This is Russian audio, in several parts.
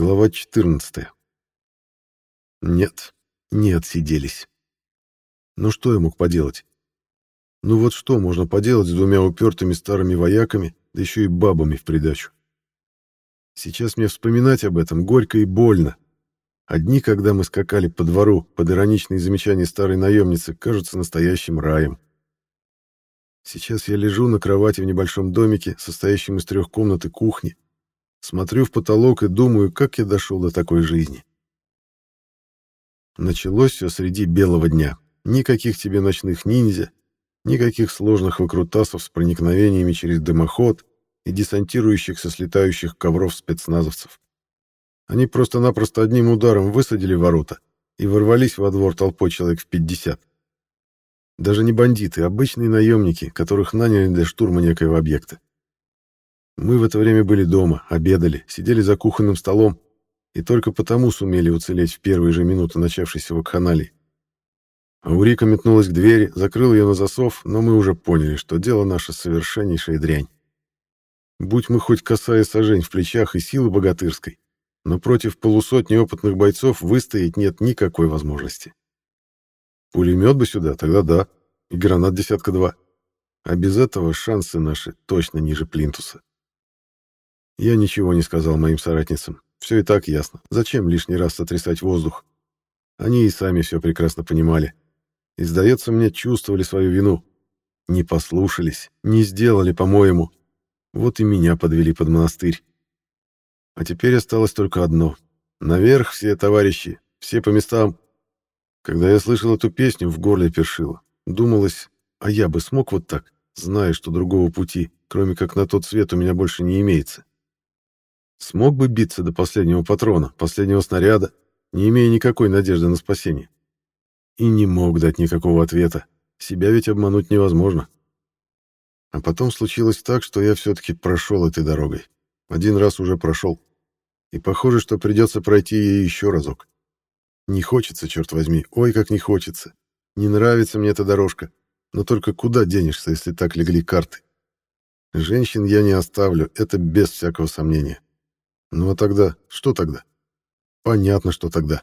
Глава 14. Нет, не отсиделись. Ну что я мог поделать? Ну вот что можно поделать с двумя упертыми старыми вояками, да еще и бабами в придачу? Сейчас мне вспоминать об этом горько и больно. Одни, когда мы скакали по двору под ироничные замечания старой наемницы, кажутся настоящим раем. Сейчас я лежу на кровати в небольшом домике, состоящем из трех комнат и кухни, Смотрю в потолок и думаю, как я дошел до такой жизни. Началось все среди белого дня. Никаких тебе ночных ниндзя, никаких сложных выкрутасов с проникновениями через дымоход и десантирующихся с летающих ковров спецназовцев. Они просто-напросто одним ударом высадили ворота и ворвались во двор толпой человек в 50. Даже не бандиты, а обычные наемники, которых наняли для штурма некоего объекта. Мы в это время были дома, обедали, сидели за кухонным столом и только потому сумели уцелеть в первые же минуты начавшейся вакханалии. Аурика метнулась к двери, закрыл ее на засов, но мы уже поняли, что дело наше совершеннейшая дрянь. Будь мы хоть косая сажень в плечах и силы богатырской, но против полусотни опытных бойцов выстоять нет никакой возможности. Пулемет бы сюда, тогда да, и гранат десятка два. А без этого шансы наши точно ниже плинтуса. Я ничего не сказал моим соратницам. Все и так ясно. Зачем лишний раз сотрясать воздух? Они и сами все прекрасно понимали. И, сдается мне, чувствовали свою вину. Не послушались, не сделали, по-моему. Вот и меня подвели под монастырь. А теперь осталось только одно. Наверх все товарищи, все по местам. Когда я слышал эту песню, в горле першило. Думалось, а я бы смог вот так, зная, что другого пути, кроме как на тот свет, у меня больше не имеется. Смог бы биться до последнего патрона, последнего снаряда, не имея никакой надежды на спасение. И не мог дать никакого ответа. Себя ведь обмануть невозможно. А потом случилось так, что я все-таки прошел этой дорогой. Один раз уже прошел. И похоже, что придется пройти ей еще разок. Не хочется, черт возьми, ой, как не хочется. Не нравится мне эта дорожка. Но только куда денешься, если так легли карты? Женщин я не оставлю, это без всякого сомнения. Ну а тогда? Что тогда? Понятно, что тогда.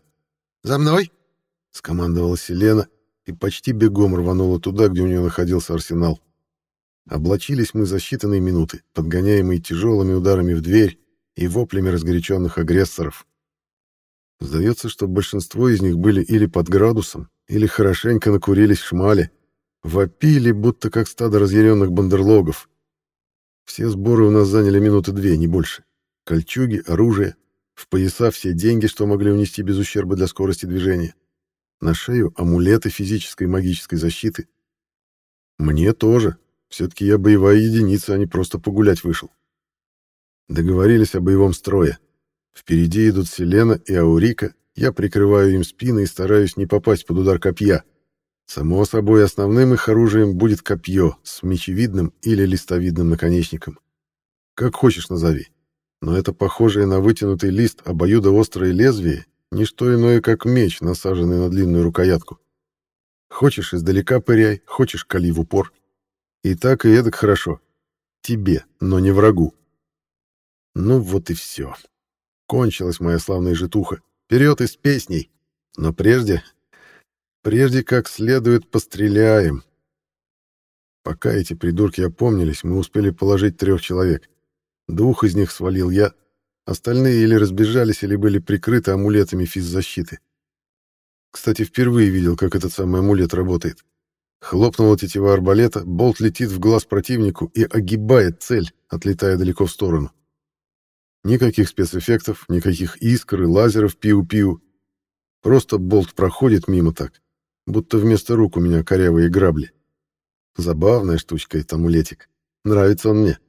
«За мной!» — скомандовала Селена и почти бегом рванула туда, где у нее находился арсенал. Облачились мы за считанные минуты, подгоняемые тяжелыми ударами в дверь и воплями разгоряченных агрессоров. Сдается, что большинство из них были или под градусом, или хорошенько накурились в шмале, вопили, будто как стадо разъяренных бандерлогов. Все сборы у нас заняли минуты две, не больше кольчуги, оружие, в пояса все деньги, что могли унести без ущерба для скорости движения, на шею амулеты физической и магической защиты. Мне тоже. Все-таки я боевая единица, а не просто погулять вышел. Договорились о боевом строе. Впереди идут Селена и Аурика, я прикрываю им спины и стараюсь не попасть под удар копья. Само собой, основным их оружием будет копье с мечевидным или листовидным наконечником. Как хочешь назови но это похожее на вытянутый лист обоюдоострое лезвие — не что иное, как меч, насаженный на длинную рукоятку. Хочешь издалека пыряй, хочешь кали в упор. И так, и эдак хорошо. Тебе, но не врагу. Ну вот и все. Кончилась моя славная житуха. Вперед из песней. Но прежде... Прежде как следует постреляем. Пока эти придурки опомнились, мы успели положить трех человек. Двух из них свалил я, остальные или разбежались, или были прикрыты амулетами физзащиты. Кстати, впервые видел, как этот самый амулет работает. Хлопнула тетива арбалета, болт летит в глаз противнику и огибает цель, отлетая далеко в сторону. Никаких спецэффектов, никаких искр и лазеров пиу-пиу. Просто болт проходит мимо так, будто вместо рук у меня корявые грабли. Забавная штучка этот амулетик. Нравится он мне.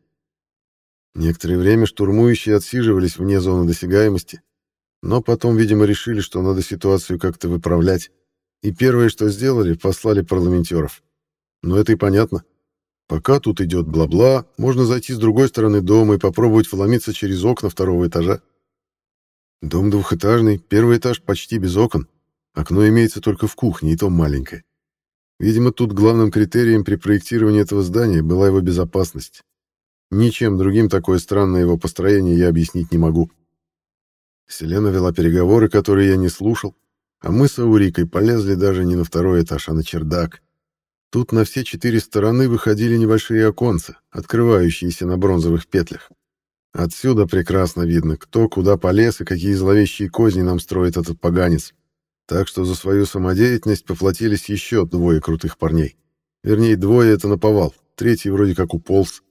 Некоторое время штурмующие отсиживались вне зоны досягаемости, но потом, видимо, решили, что надо ситуацию как-то выправлять, и первое, что сделали, послали парламентеров. Но это и понятно. Пока тут идет бла-бла, можно зайти с другой стороны дома и попробовать вломиться через окна второго этажа. Дом двухэтажный, первый этаж почти без окон. Окно имеется только в кухне, и то маленькое. Видимо, тут главным критерием при проектировании этого здания была его безопасность. Ничем другим такое странное его построение я объяснить не могу. Селена вела переговоры, которые я не слушал, а мы с Аурикой полезли даже не на второй этаж, а на чердак. Тут на все четыре стороны выходили небольшие оконца, открывающиеся на бронзовых петлях. Отсюда прекрасно видно, кто куда полез и какие зловещие козни нам строит этот поганец. Так что за свою самодеятельность поплатились еще двое крутых парней. Вернее, двое — это наповал, третий вроде как уполз.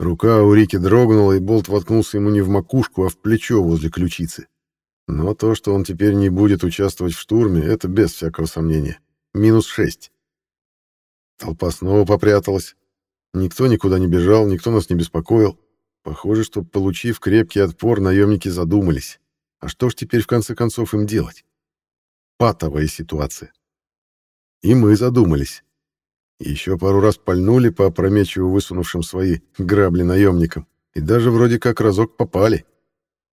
Рука у Рики дрогнула, и болт воткнулся ему не в макушку, а в плечо возле ключицы. Но то, что он теперь не будет участвовать в штурме, это без всякого сомнения. Минус шесть. Толпа снова попряталась. Никто никуда не бежал, никто нас не беспокоил. Похоже, что, получив крепкий отпор, наемники задумались. А что ж теперь в конце концов им делать? Патовая ситуация. И мы задумались. Еще пару раз пальнули по опрометчиво высунувшим свои грабли наемникам. И даже вроде как разок попали.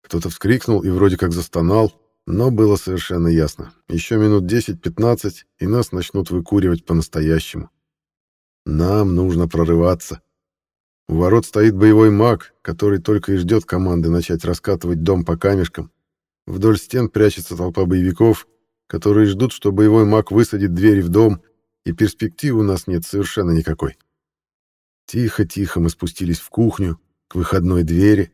Кто-то вскрикнул и вроде как застонал, но было совершенно ясно. Еще минут 10-15, и нас начнут выкуривать по-настоящему. Нам нужно прорываться. У ворот стоит боевой маг, который только и ждет команды начать раскатывать дом по камешкам. Вдоль стен прячется толпа боевиков, которые ждут, что боевой маг высадит двери в дом, и перспективы у нас нет совершенно никакой. Тихо-тихо мы спустились в кухню, к выходной двери.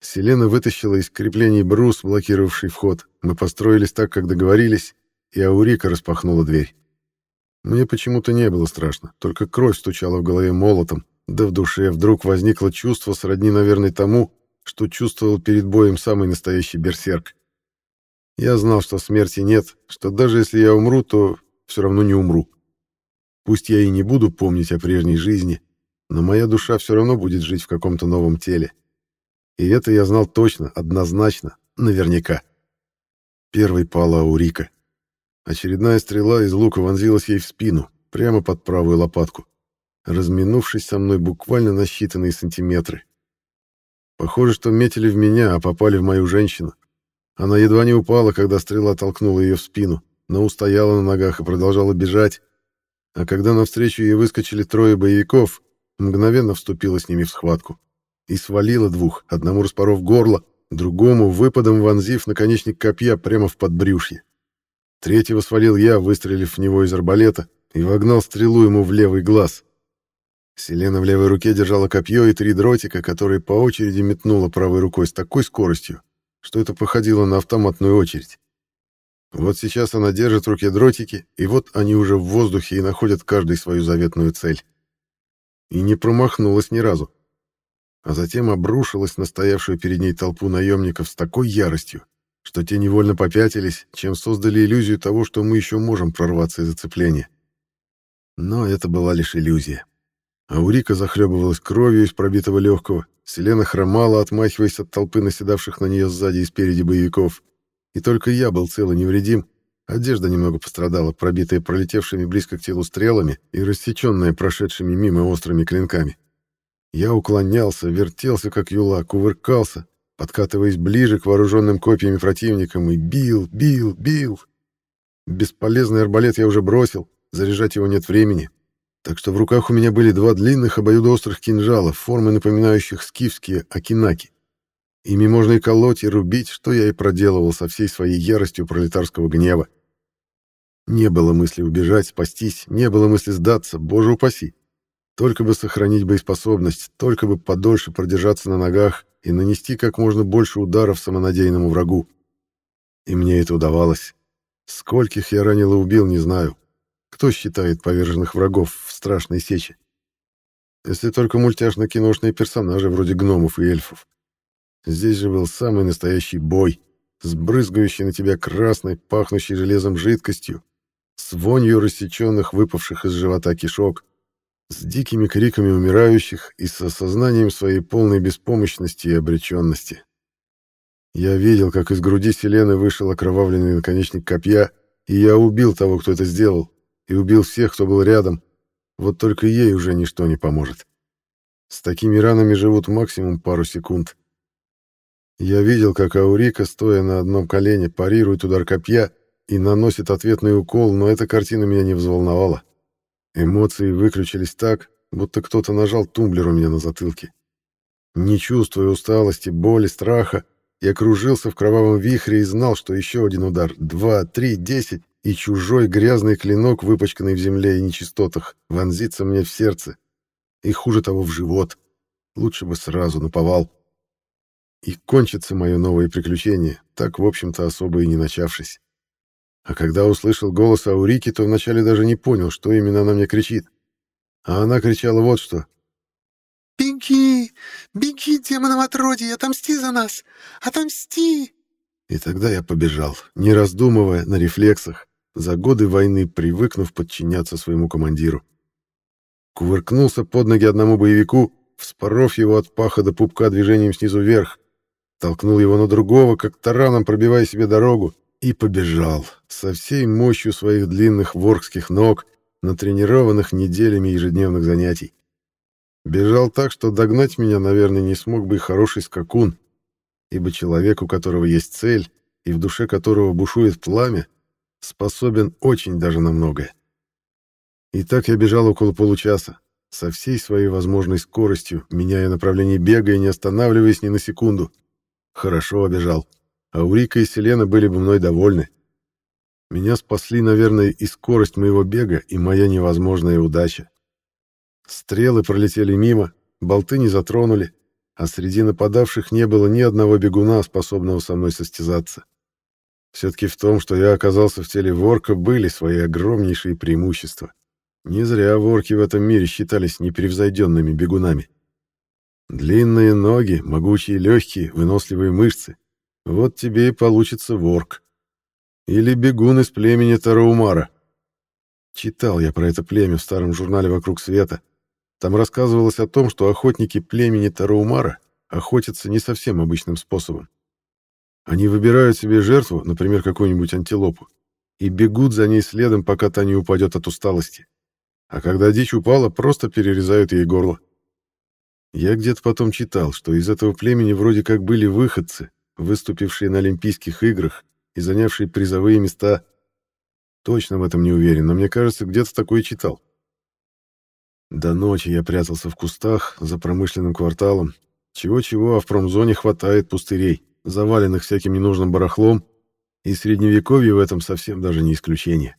Селена вытащила из креплений брус, блокировавший вход. Мы построились так, как договорились, и Аурика распахнула дверь. Мне почему-то не было страшно, только кровь стучала в голове молотом, да в душе вдруг возникло чувство сродни, наверное, тому, что чувствовал перед боем самый настоящий берсерк. Я знал, что смерти нет, что даже если я умру, то все равно не умру. Пусть я и не буду помнить о прежней жизни, но моя душа все равно будет жить в каком-то новом теле. И это я знал точно, однозначно, наверняка. Первый пала Аурика. Очередная стрела из лука вонзилась ей в спину, прямо под правую лопатку разминувшись со мной буквально на считанные сантиметры. Похоже, что метили в меня, а попали в мою женщину. Она едва не упала, когда стрела толкнула ее в спину, но устояла на ногах и продолжала бежать. А когда навстречу ей выскочили трое боевиков, мгновенно вступила с ними в схватку. И свалила двух, одному распоров горло, другому выпадом вонзив наконечник копья прямо в подбрюшье. Третьего свалил я, выстрелив в него из арбалета, и вогнал стрелу ему в левый глаз. Селена в левой руке держала копье и три дротика, которые по очереди метнула правой рукой с такой скоростью, что это походило на автоматную очередь. Вот сейчас она держит в руке дротики, и вот они уже в воздухе и находят каждый свою заветную цель. И не промахнулась ни разу. А затем обрушилась на стоявшую перед ней толпу наемников с такой яростью, что те невольно попятились, чем создали иллюзию того, что мы еще можем прорваться из зацепления. Но это была лишь иллюзия. Аурика захлебывалась кровью из пробитого легкого, Селена хромала, отмахиваясь от толпы наседавших на нее сзади и спереди боевиков. И только я был цел и невредим. Одежда немного пострадала, пробитая пролетевшими близко к телу стрелами и рассеченная прошедшими мимо острыми клинками. Я уклонялся, вертелся, как юла, кувыркался, подкатываясь ближе к вооруженным копьями противникам, и бил, бил, бил. Бесполезный арбалет я уже бросил, заряжать его нет времени, так что в руках у меня были два длинных обоюдоострых кинжала, формы напоминающих скифские акинаки. Ими можно и колоть, и рубить, что я и проделывал со всей своей яростью пролетарского гнева. Не было мысли убежать, спастись, не было мысли сдаться, боже упаси. Только бы сохранить боеспособность, только бы подольше продержаться на ногах и нанести как можно больше ударов самонадеянному врагу. И мне это удавалось. Скольких я ранил и убил, не знаю. Кто считает поверженных врагов в страшной сече? Если только мультяшно-киношные персонажи вроде гномов и эльфов. Здесь же был самый настоящий бой, с брызгающей на тебя красной, пахнущей железом жидкостью, с вонью рассеченных, выпавших из живота кишок, с дикими криками умирающих и с осознанием своей полной беспомощности и обреченности. Я видел, как из груди Селены вышел окровавленный наконечник копья, и я убил того, кто это сделал, и убил всех, кто был рядом. Вот только ей уже ничто не поможет. С такими ранами живут максимум пару секунд. Я видел, как Аурика, стоя на одном колене, парирует удар копья и наносит ответный укол, но эта картина меня не взволновала. Эмоции выключились так, будто кто-то нажал тумблер у меня на затылке. Не чувствуя усталости, боли, страха, Я кружился в кровавом вихре и знал, что еще один удар, два, три, десять, и чужой грязный клинок, выпачканный в земле и нечистотах, вонзится мне в сердце. И хуже того, в живот. Лучше бы сразу наповал. И кончится мое новое приключение, так, в общем-то, особо и не начавшись. А когда услышал голос Аурики, то вначале даже не понял, что именно она мне кричит. А она кричала вот что. «Беги! Беги, демонов отродье! Отомсти за нас! Отомсти!» И тогда я побежал, не раздумывая, на рефлексах, за годы войны привыкнув подчиняться своему командиру. Кувыркнулся под ноги одному боевику, вспоров его от паха до пупка движением снизу вверх, толкнул его на другого, как тараном пробивая себе дорогу, и побежал со всей мощью своих длинных воркских ног, натренированных неделями ежедневных занятий. Бежал так, что догнать меня, наверное, не смог бы и хороший скакун, ибо человек, у которого есть цель и в душе которого бушует пламя, способен очень даже на многое. И так я бежал около получаса, со всей своей возможной скоростью, меняя направление бега и не останавливаясь ни на секунду. Хорошо бежал. А Урика и Селена были бы мной довольны. Меня спасли, наверное, и скорость моего бега, и моя невозможная удача. Стрелы пролетели мимо, болты не затронули, а среди нападавших не было ни одного бегуна, способного со мной состязаться. Все-таки в том, что я оказался в теле ворка, были свои огромнейшие преимущества. Не зря ворки в этом мире считались непревзойденными бегунами. Длинные ноги, могучие легкие, выносливые мышцы. Вот тебе и получится ворк. Или бегун из племени Тараумара. Читал я про это племя в старом журнале «Вокруг света». Там рассказывалось о том, что охотники племени Тараумара охотятся не совсем обычным способом. Они выбирают себе жертву, например, какую-нибудь антилопу, и бегут за ней следом, пока та не упадет от усталости. А когда дичь упала, просто перерезают ей горло. Я где-то потом читал, что из этого племени вроде как были выходцы, выступившие на Олимпийских играх и занявшие призовые места. Точно в этом не уверен, но мне кажется, где-то такое читал. До ночи я прятался в кустах за промышленным кварталом. Чего-чего, а в промзоне хватает пустырей заваленных всяким ненужным барахлом, и средневековье в этом совсем даже не исключение.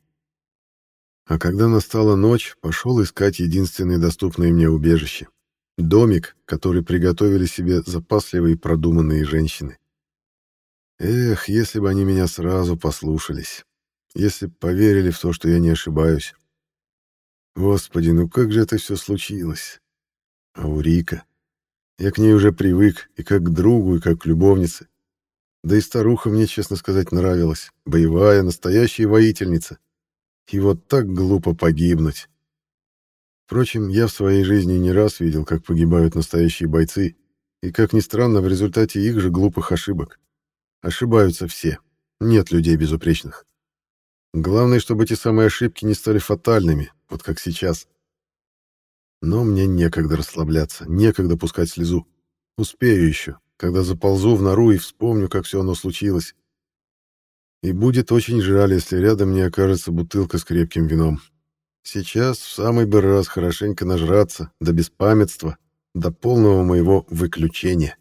А когда настала ночь, пошел искать единственное доступное мне убежище. Домик, который приготовили себе запасливые продуманные женщины. Эх, если бы они меня сразу послушались. Если бы поверили в то, что я не ошибаюсь. Господи, ну как же это все случилось? Аурика. Я к ней уже привык, и как к другу, и как к любовнице. Да и старуха мне, честно сказать, нравилась. Боевая, настоящая воительница. И вот так глупо погибнуть. Впрочем, я в своей жизни не раз видел, как погибают настоящие бойцы, и, как ни странно, в результате их же глупых ошибок. Ошибаются все. Нет людей безупречных. Главное, чтобы эти самые ошибки не стали фатальными, вот как сейчас. Но мне некогда расслабляться, некогда пускать слезу. Успею еще, когда заползу в нору и вспомню, как все оно случилось. И будет очень жаль, если рядом не окажется бутылка с крепким вином. Сейчас в самый бы раз хорошенько нажраться, до беспамятства, до полного моего выключения.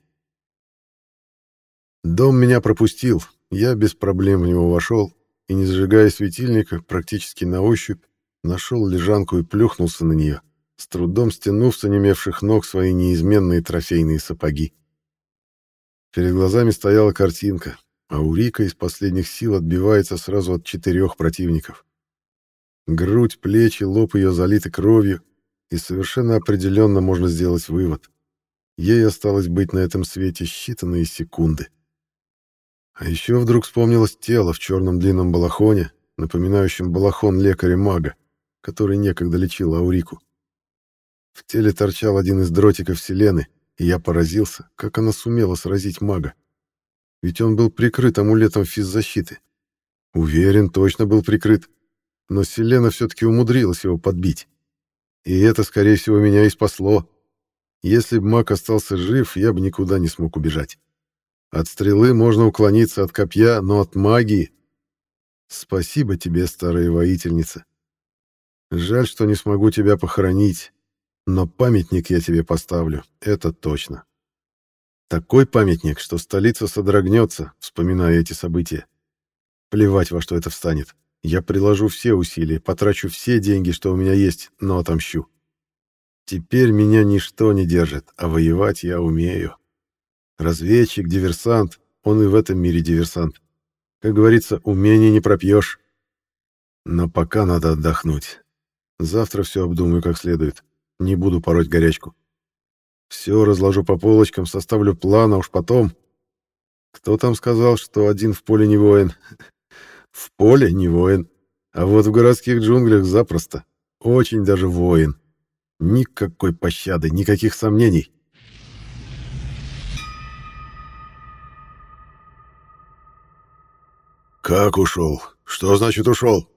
Дом меня пропустил, я без проблем в него вошел, и, не зажигая светильника, практически на ощупь, нашел лежанку и плюхнулся на нее, с трудом стянув с онемевших ног свои неизменные трофейные сапоги. Перед глазами стояла картинка, а Урика из последних сил отбивается сразу от четырех противников. Грудь, плечи, лоб ее залиты кровью, и совершенно определенно можно сделать вывод. Ей осталось быть на этом свете считанные секунды. А еще вдруг вспомнилось тело в черном длинном балахоне, напоминающем балахон лекаря-мага, который некогда лечил Аурику. В теле торчал один из дротиков Селены — и я поразился, как она сумела сразить мага. Ведь он был прикрыт амулетом физзащиты. Уверен, точно был прикрыт. Но Селена все-таки умудрилась его подбить. И это, скорее всего, меня и спасло. Если бы маг остался жив, я бы никуда не смог убежать. От стрелы можно уклониться от копья, но от магии... Спасибо тебе, старая воительница. Жаль, что не смогу тебя похоронить, но памятник я тебе поставлю, это точно. Такой памятник, что столица содрогнется, вспоминая эти события. Плевать, во что это встанет. Я приложу все усилия, потрачу все деньги, что у меня есть, но отомщу. Теперь меня ничто не держит, а воевать я умею. Разведчик, диверсант, он и в этом мире диверсант. Как говорится, умение не пропьешь. Но пока надо отдохнуть. Завтра все обдумаю как следует. Не буду пороть горячку. Все разложу по полочкам, составлю план, а уж потом... Кто там сказал, что один в поле не воин? В поле не воин, а вот в городских джунглях запросто. Очень даже воин. Никакой пощады, никаких сомнений. «Как ушел? Что значит ушел?»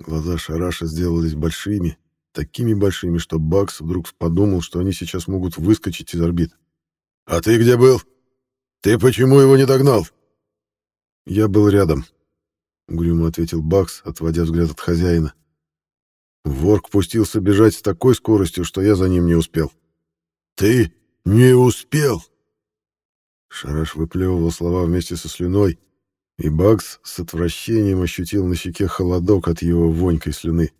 Глаза Шараша сделались большими, такими большими, что Бакс вдруг подумал, что они сейчас могут выскочить из орбит. «А ты где был? Ты почему его не догнал?» «Я был рядом», — угрюмо ответил Бакс, отводя взгляд от хозяина. Ворк пустился бежать с такой скоростью, что я за ним не успел. «Ты не успел?» Шараш выплевывал слова вместе со слюной, и Бакс с отвращением ощутил на щеке холодок от его вонькой слюны.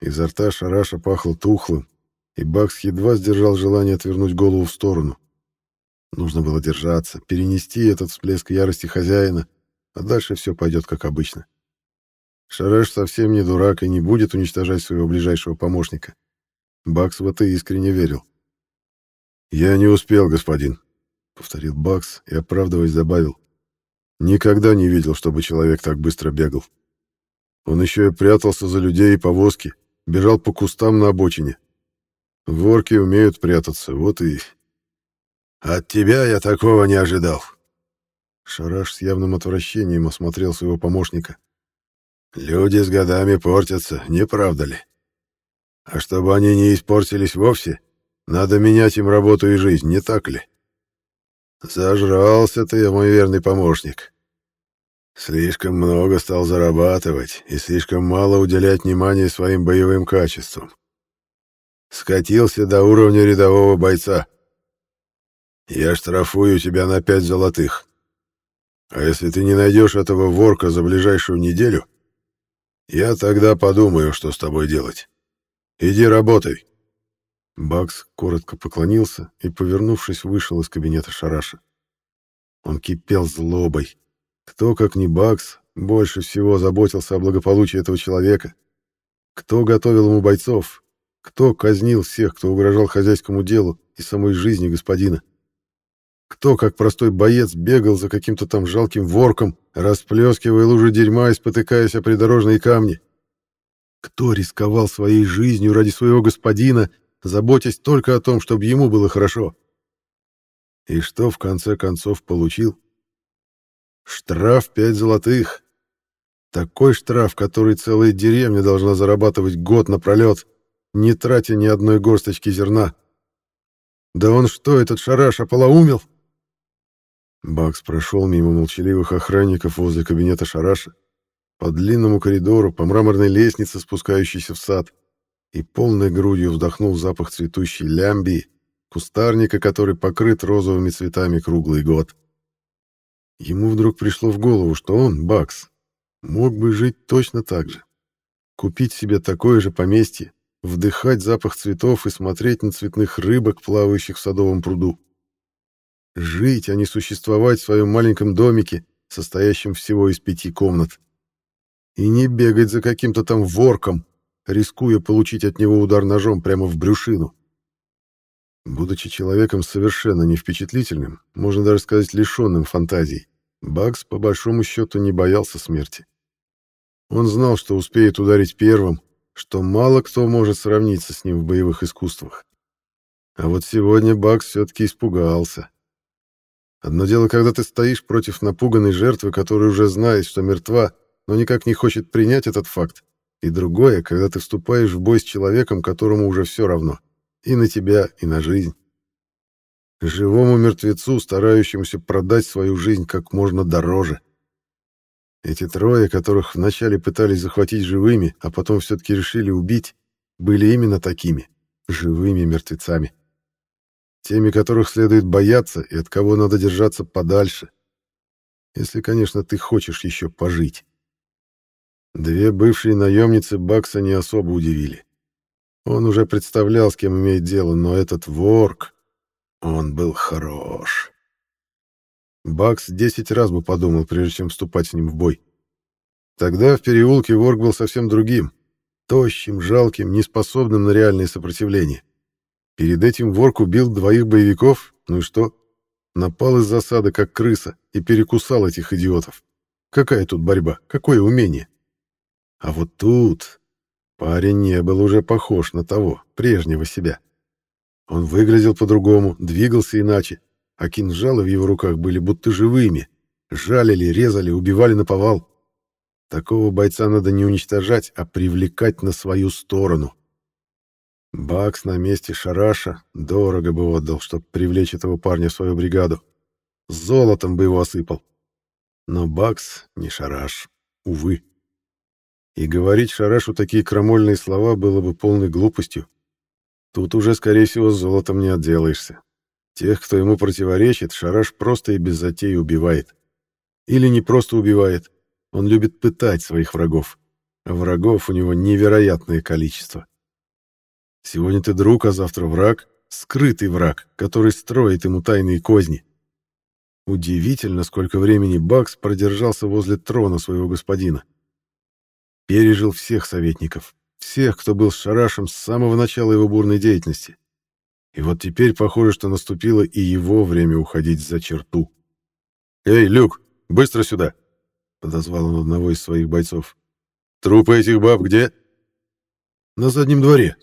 Изо рта Шараша пахло тухлым, и Бакс едва сдержал желание отвернуть голову в сторону. Нужно было держаться, перенести этот всплеск ярости хозяина, а дальше все пойдет как обычно. Шараш совсем не дурак и не будет уничтожать своего ближайшего помощника. Бакс в это искренне верил. «Я не успел, господин», — повторил Бакс и, оправдываясь, добавил. «Никогда не видел, чтобы человек так быстро бегал. Он еще и прятался за людей и повозки, бежал по кустам на обочине. Ворки умеют прятаться, вот и... От тебя я такого не ожидал. Шараш с явным отвращением осмотрел своего помощника. Люди с годами портятся, не правда ли? А чтобы они не испортились вовсе, надо менять им работу и жизнь, не так ли? Зажрался ты, мой верный помощник. Слишком много стал зарабатывать и слишком мало уделять внимания своим боевым качествам. Скатился до уровня рядового бойца. Я штрафую тебя на пять золотых. А если ты не найдешь этого ворка за ближайшую неделю, я тогда подумаю, что с тобой делать. Иди работай. Бакс коротко поклонился и, повернувшись, вышел из кабинета Шараша. Он кипел злобой. Кто, как не Бакс, больше всего заботился о благополучии этого человека? Кто готовил ему бойцов? Кто казнил всех, кто угрожал хозяйскому делу и самой жизни господина? Кто, как простой боец, бегал за каким-то там жалким ворком, расплескивая лужи дерьма и спотыкаясь о придорожные камни? Кто рисковал своей жизнью ради своего господина, заботясь только о том, чтобы ему было хорошо? И что в конце концов получил? Штраф пять золотых. Такой штраф, который целая деревня должна зарабатывать год напролет, не тратя ни одной горсточки зерна. Да он что, этот шараш ополоумел? Бакс прошел мимо молчаливых охранников возле кабинета Шараша, по длинному коридору, по мраморной лестнице, спускающейся в сад, и полной грудью вдохнул запах цветущей лямбии, кустарника, который покрыт розовыми цветами круглый год. Ему вдруг пришло в голову, что он, Бакс, мог бы жить точно так же. Купить себе такое же поместье, вдыхать запах цветов и смотреть на цветных рыбок, плавающих в садовом пруду. Жить, а не существовать в своем маленьком домике, состоящем всего из пяти комнат. И не бегать за каким-то там ворком, рискуя получить от него удар ножом прямо в брюшину. Будучи человеком совершенно не впечатлительным, можно даже сказать лишенным фантазий, Бакс по большому счету не боялся смерти. Он знал, что успеет ударить первым, что мало кто может сравниться с ним в боевых искусствах. А вот сегодня Бакс все-таки испугался. Одно дело, когда ты стоишь против напуганной жертвы, которая уже знает, что мертва, но никак не хочет принять этот факт. И другое, когда ты вступаешь в бой с человеком, которому уже все равно. И на тебя, и на жизнь. Живому мертвецу, старающемуся продать свою жизнь как можно дороже. Эти трое, которых вначале пытались захватить живыми, а потом все-таки решили убить, были именно такими, живыми мертвецами. Теми, которых следует бояться и от кого надо держаться подальше. Если, конечно, ты хочешь еще пожить. Две бывшие наемницы Бакса не особо удивили. Он уже представлял, с кем имеет дело, но этот ворк, он был хорош. Бакс десять раз бы подумал, прежде чем вступать с ним в бой. Тогда в переулке ворк был совсем другим, тощим, жалким, неспособным на реальное сопротивление. Перед этим ворк убил двоих боевиков, ну и что? Напал из засады, как крыса, и перекусал этих идиотов. Какая тут борьба? Какое умение? А вот тут парень не был уже похож на того, прежнего себя. Он выглядел по-другому, двигался иначе, а кинжалы в его руках были будто живыми. Жалили, резали, убивали на повал. Такого бойца надо не уничтожать, а привлекать на свою сторону. Бакс на месте Шараша дорого бы отдал, чтобы привлечь этого парня в свою бригаду. Золотом бы его осыпал. Но Бакс не Шараш, увы. И говорить Шарашу такие крамольные слова было бы полной глупостью. Тут уже, скорее всего, золотом не отделаешься. Тех, кто ему противоречит, Шараш просто и без затеи убивает. Или не просто убивает, он любит пытать своих врагов. Врагов у него невероятное количество. Сегодня ты друг, а завтра враг, скрытый враг, который строит ему тайные козни. Удивительно, сколько времени Бакс продержался возле трона своего господина. Пережил всех советников, всех, кто был с Шарашем с самого начала его бурной деятельности. И вот теперь похоже, что наступило и его время уходить за черту. «Эй, Люк, быстро сюда!» — подозвал он одного из своих бойцов. «Трупы этих баб где?» «На заднем дворе»,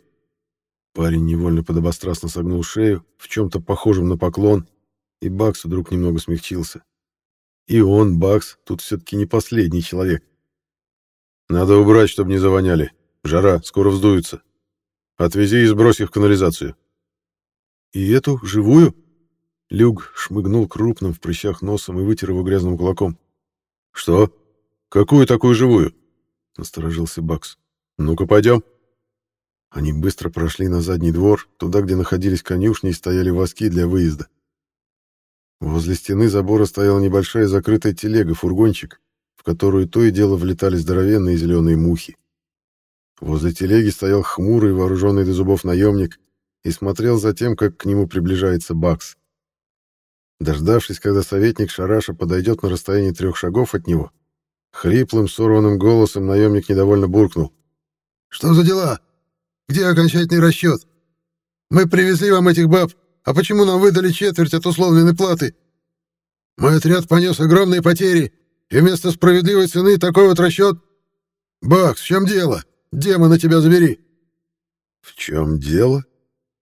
Парень невольно подобострастно согнул шею, в чем-то похожем на поклон, и Бакс вдруг немного смягчился. И он, Бакс, тут все-таки не последний человек. «Надо убрать, чтобы не завоняли. Жара, скоро вздуется. Отвези и сбрось их в канализацию». «И эту, живую?» Люк шмыгнул крупным в прыщах носом и вытер его грязным кулаком. «Что? Какую такую живую?» — насторожился Бакс. «Ну-ка, пойдем». Они быстро прошли на задний двор, туда, где находились конюшни и стояли воски для выезда. Возле стены забора стояла небольшая закрытая телега-фургончик, в которую то и дело влетали здоровенные зеленые мухи. Возле телеги стоял хмурый, вооруженный до зубов наемник, и смотрел за тем, как к нему приближается Бакс. Дождавшись, когда советник Шараша подойдет на расстояние трех шагов от него, хриплым, сорванным голосом наемник недовольно буркнул. «Что за дела? Где окончательный расчет? Мы привезли вам этих баб, а почему нам выдали четверть от условленной платы? Мой отряд понес огромные потери, и вместо справедливой цены такой вот расчет... Бакс, в чем дело? Демона тебя забери!» «В чем дело?»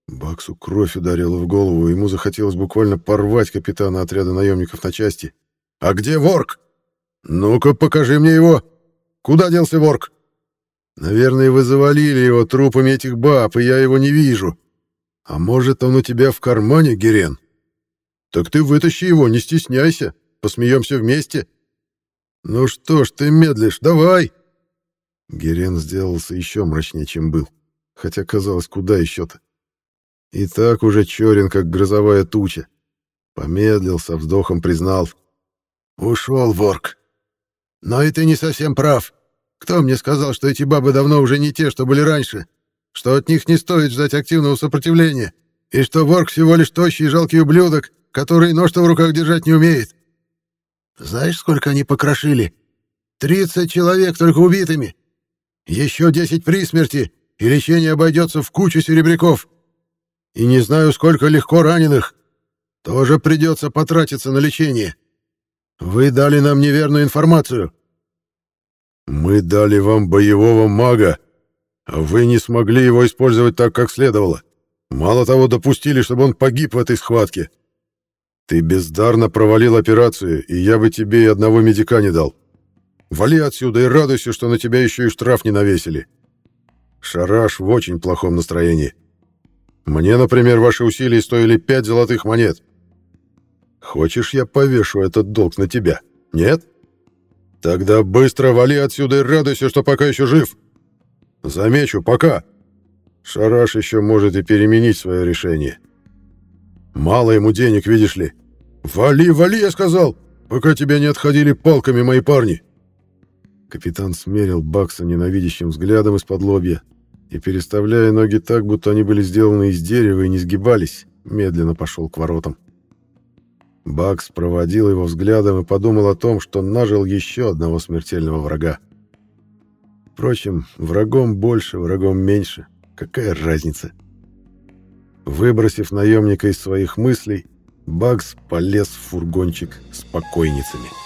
Баксу кровь ударила в голову, ему захотелось буквально порвать капитана отряда наемников на части. «А где Ворк? Ну-ка, покажи мне его! Куда делся Ворк?» Наверное, вы завалили его трупами этих баб, и я его не вижу. А может, он у тебя в кармане, Герен? Так ты вытащи его, не стесняйся. Посмеемся вместе. Ну что ж ты медлишь, давай!» Герен сделался еще мрачнее, чем был. Хотя казалось, куда еще-то. И так уже черен, как грозовая туча. Помедлил, со вздохом признал. «Ушел, ворк. Но и ты не совсем прав. Кто мне сказал, что эти бабы давно уже не те, что были раньше? Что от них не стоит ждать активного сопротивления? И что ворк всего лишь тощий и жалкий ублюдок, который нож-то в руках держать не умеет? Знаешь, сколько они покрошили? Тридцать человек только убитыми. Еще десять при смерти, и лечение обойдется в кучу серебряков. И не знаю, сколько легко раненых. Тоже придется потратиться на лечение. Вы дали нам неверную информацию. Мы дали вам боевого мага, а вы не смогли его использовать так, как следовало. Мало того, допустили, чтобы он погиб в этой схватке. Ты бездарно провалил операцию, и я бы тебе и одного медика не дал. Вали отсюда и радуйся, что на тебя еще и штраф не навесили. Шараш в очень плохом настроении. Мне, например, ваши усилия стоили пять золотых монет. Хочешь, я повешу этот долг на тебя? Нет? Тогда быстро вали отсюда и радуйся, что пока еще жив. Замечу, пока. Шараш еще может и переменить свое решение. Мало ему денег, видишь ли. Вали, вали, я сказал, пока тебя не отходили палками мои парни. Капитан смерил Бакса ненавидящим взглядом из-под лобья и, переставляя ноги так, будто они были сделаны из дерева и не сгибались, медленно пошел к воротам. Бакс проводил его взглядом и подумал о том, что нажил еще одного смертельного врага. Впрочем, врагом больше, врагом меньше. Какая разница? Выбросив наемника из своих мыслей, Бакс полез в фургончик с покойницами.